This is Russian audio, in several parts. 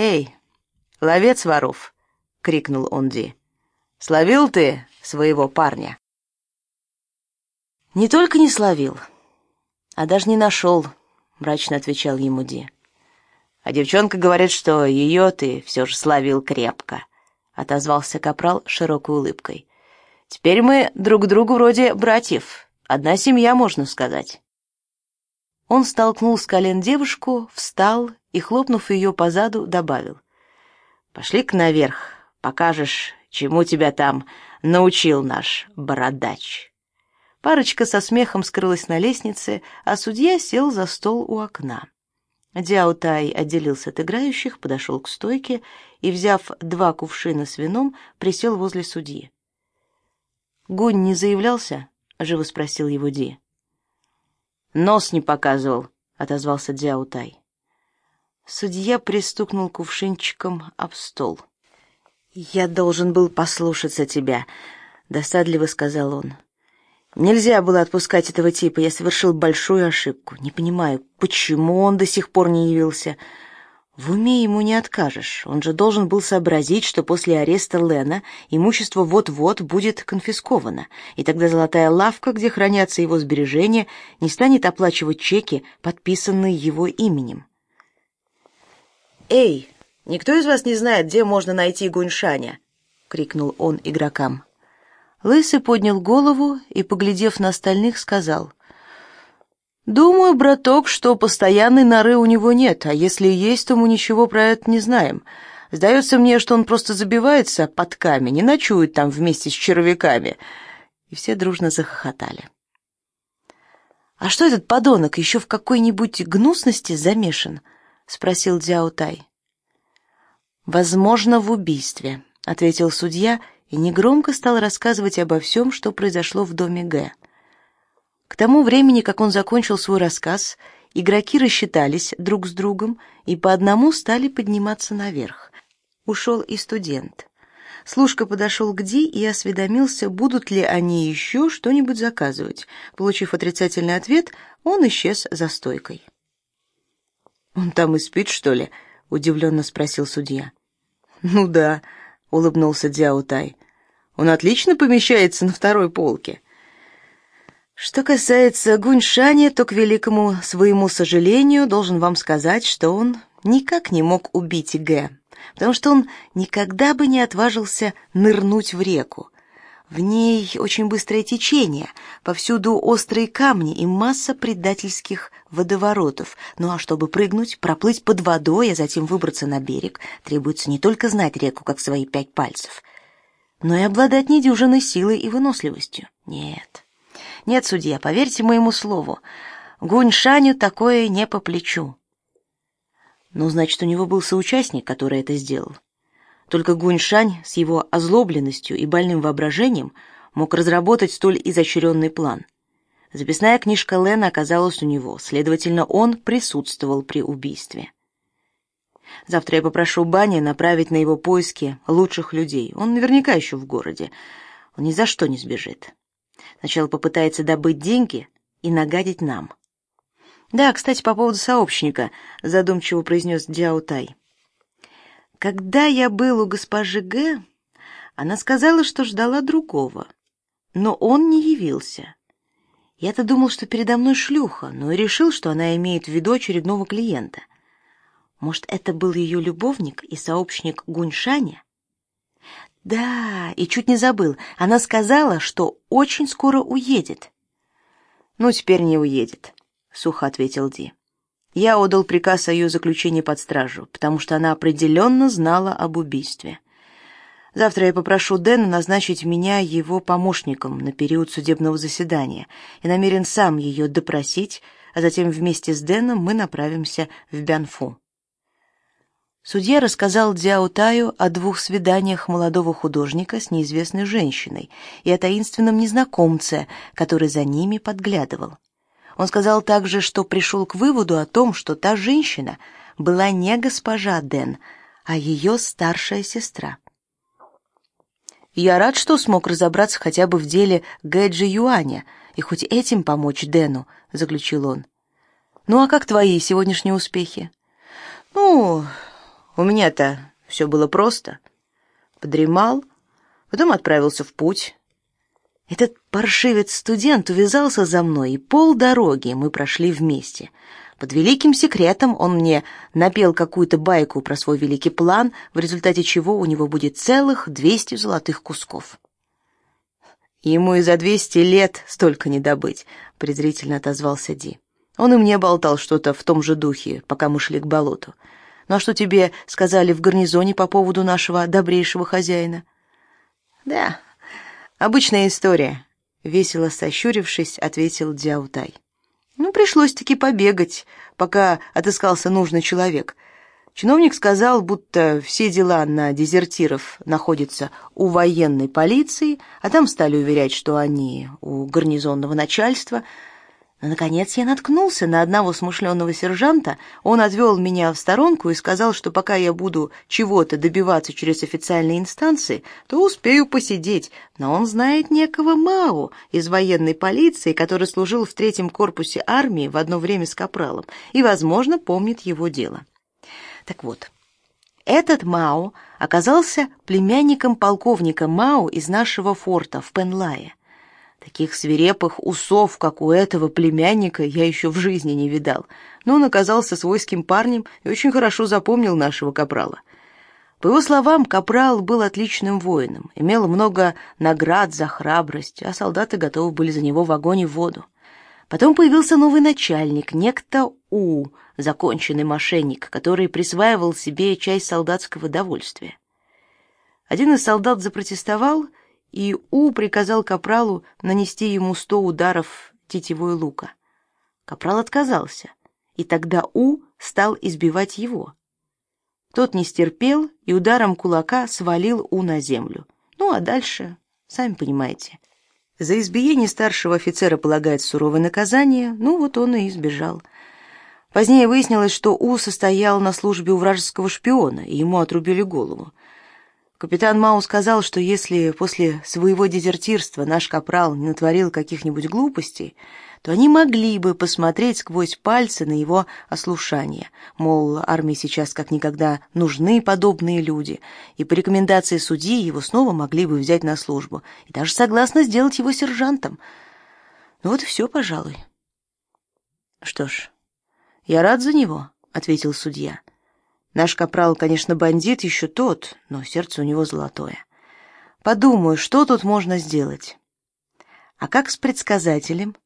«Эй, ловец воров!» — крикнул он Ди. «Словил ты своего парня?» «Не только не словил, а даже не нашел», — мрачно отвечал ему Ди. «А девчонка говорит, что ее ты все же словил крепко», — отозвался Капрал широкой улыбкой. «Теперь мы друг другу вроде братьев, одна семья, можно сказать». Он столкнул с колен девушку, встал и, хлопнув ее по заду, добавил. «Пошли-ка наверх, покажешь, чему тебя там научил наш бородач». Парочка со смехом скрылась на лестнице, а судья сел за стол у окна. Дяо Тай отделился от играющих, подошел к стойке и, взяв два кувшина с вином, присел возле судьи. «Гунь не заявлялся?» — живо спросил его Ди. «Нос не показывал», — отозвался Дяо Тай. Судья пристукнул кувшинчиком об стол. «Я должен был послушаться тебя», — досадливо сказал он. Нельзя было отпускать этого типа, я совершил большую ошибку. Не понимаю, почему он до сих пор не явился. В уме ему не откажешь. Он же должен был сообразить, что после ареста Лена имущество вот-вот будет конфисковано, и тогда золотая лавка, где хранятся его сбережения, не станет оплачивать чеки, подписанные его именем. «Эй, никто из вас не знает, где можно найти Гуньшаня?» — крикнул он игрокам. Лысый поднял голову и, поглядев на остальных, сказал: "Думаю, браток, что постоянной норы у него нет, а если есть, то мы ничего про это не знаем. Сдается мне, что он просто забивается под камень и ночует там вместе с червяками". И все дружно захохотали. А что этот подонок еще в какой-нибудь гнусности замешан? Спросил Дзяо Тай. Возможно, в убийстве, ответил судья и негромко стал рассказывать обо всем, что произошло в доме Г. К тому времени, как он закончил свой рассказ, игроки рассчитались друг с другом и по одному стали подниматься наверх. Ушел и студент. Служка подошел к Ди и осведомился, будут ли они еще что-нибудь заказывать. Получив отрицательный ответ, он исчез за стойкой. «Он там и спит, что ли?» — удивленно спросил судья. «Ну да», — улыбнулся Дзяо Тай. Он отлично помещается на второй полке. Что касается Гуньшаня, то к великому своему сожалению должен вам сказать, что он никак не мог убить Г, потому что он никогда бы не отважился нырнуть в реку. В ней очень быстрое течение, повсюду острые камни и масса предательских водоворотов. Ну а чтобы прыгнуть, проплыть под водой, а затем выбраться на берег, требуется не только знать реку как свои пять пальцев, но и обладать недюжинной силой и выносливостью. Нет. Нет, судья, поверьте моему слову. Гуньшаню такое не по плечу. Ну, значит, у него был соучастник, который это сделал. Только Гуньшань с его озлобленностью и больным воображением мог разработать столь изощренный план. Записная книжка Лена оказалась у него, следовательно, он присутствовал при убийстве. Завтра я попрошу Бани направить на его поиски лучших людей. Он наверняка еще в городе. Он ни за что не сбежит. Сначала попытается добыть деньги и нагадить нам. Да, кстати, по поводу сообщника, задумчиво произнес Дяо Тай. Когда я был у госпожи Г, она сказала, что ждала другого, но он не явился. Я-то думал, что передо мной шлюха, но решил, что она имеет в виду очередного клиента. Может, это был ее любовник и сообщник Гуньшаня? Да, и чуть не забыл. Она сказала, что очень скоро уедет. Ну, теперь не уедет, сухо ответил Ди. Я отдал приказ о ее заключении под стражу, потому что она определенно знала об убийстве. Завтра я попрошу Дэна назначить меня его помощником на период судебного заседания и намерен сам ее допросить, а затем вместе с Дэном мы направимся в Бянфу. Судья рассказал Дзяо Таю о двух свиданиях молодого художника с неизвестной женщиной и о таинственном незнакомце, который за ними подглядывал. Он сказал также, что пришел к выводу о том, что та женщина была не госпожа Дэн, а ее старшая сестра. Я рад, что смог разобраться хотя бы в деле Гэджи Юаня и хоть этим помочь Дэну, заключил он. Ну а как твои сегодняшние успехи? Ну, У меня-то все было просто. Подремал, потом отправился в путь. Этот паршивец-студент увязался за мной, и полдороги мы прошли вместе. Под великим секретом он мне напел какую-то байку про свой великий план, в результате чего у него будет целых двести золотых кусков. Ему и за двести лет столько не добыть, презрительно отозвался Ди. Он и мне болтал что-то в том же духе, пока мы шли к болоту. Ну а что тебе сказали в гарнизоне по поводу нашего добрейшего хозяина? Да, обычная история, весело сощурившись, ответил Дяутай. Ну, пришлось-таки побегать, пока отыскался нужный человек. Чиновник сказал, будто все дела на дезертиров находятся у военной полиции, а там стали уверять, что они у гарнизонного начальства — наконец, я наткнулся на одного смышленого сержанта. Он отвел меня в сторонку и сказал, что пока я буду чего-то добиваться через официальные инстанции, то успею посидеть. Но он знает некого Мао из военной полиции, который служил в третьем корпусе армии в одно время с Капралом и, возможно, помнит его дело. Так вот, этот Мао оказался племянником полковника Мао из нашего форта в Пенлае. Таких свирепых усов, как у этого племянника, я еще в жизни не видал. Но он оказался свойским парнем и очень хорошо запомнил нашего капрала. По его словам, капрал был отличным воином, имел много наград за храбрость, а солдаты готовы были за него в огонь и в воду. Потом появился новый начальник, некто У, законченный мошенник, который присваивал себе часть солдатского довольствия. Один из солдат запротестовал и У приказал капралу нанести ему сто ударов тетивой лука. Капрал отказался, и тогда У стал избивать его. Тот не стерпел и ударом кулака свалил У на землю. Ну а дальше, сами понимаете. За избиение старшего офицера полагается суровое наказание, ну вот он и избежал. Позднее выяснилось, что У состоял на службе у вражеского шпиона, и ему отрубили голову. Капитан Мау сказал, что если после своего дезертирства наш капрал не натворил каких-нибудь глупостей, то они могли бы посмотреть сквозь пальцы на его ослушание. Мол, армии сейчас как никогда нужны подобные люди, и по рекомендации судьи его снова могли бы взять на службу, и даже согласно сделать его сержантом. Ну вот и все, пожалуй. Что ж, я рад за него, ответил судья. Наш капрал, конечно, бандит еще тот, но сердце у него золотое. Подумаю, что тут можно сделать. А как с предсказателем?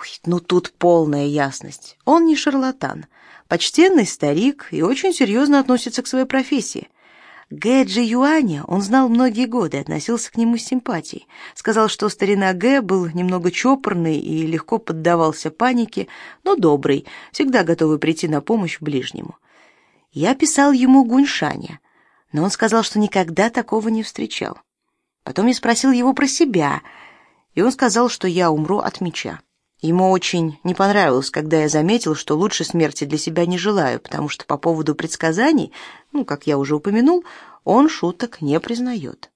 Ой, ну тут полная ясность. Он не шарлатан, почтенный старик и очень серьезно относится к своей профессии. Гэджи Юаня он знал многие годы относился к нему с симпатией. Сказал, что старина Гэ был немного чопорный и легко поддавался панике, но добрый, всегда готовый прийти на помощь ближнему. Я писал ему Гуньшаня, но он сказал, что никогда такого не встречал. Потом я спросил его про себя, и он сказал, что я умру от меча. Ему очень не понравилось, когда я заметил, что лучше смерти для себя не желаю, потому что по поводу предсказаний, ну, как я уже упомянул, он шуток не признает.